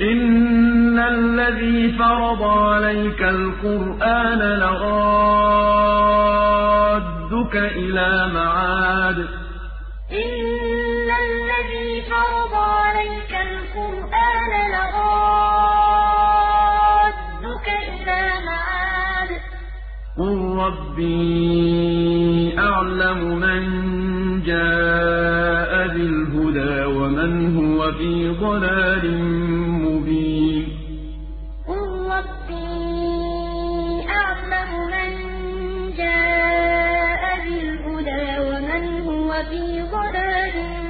إِنَّ الَّذِي فَرَضَ عَلَيْكَ الْقُرْآنَ لَرَادُّكَ إِلَىٰ مَعَادٍ ۚ إِنَّ الَّذِي فَرَضَ عَلَيْكَ الْقُرْآنَ لَرَادُّكَ إِلَىٰ مَعَادٍ ۚ قُل رَّبِّي أَعْلَمُ مَن ومن هو في ضلال مبين. قل ربي أعلم من جاء بالهدى ومن هو في ضلال مبين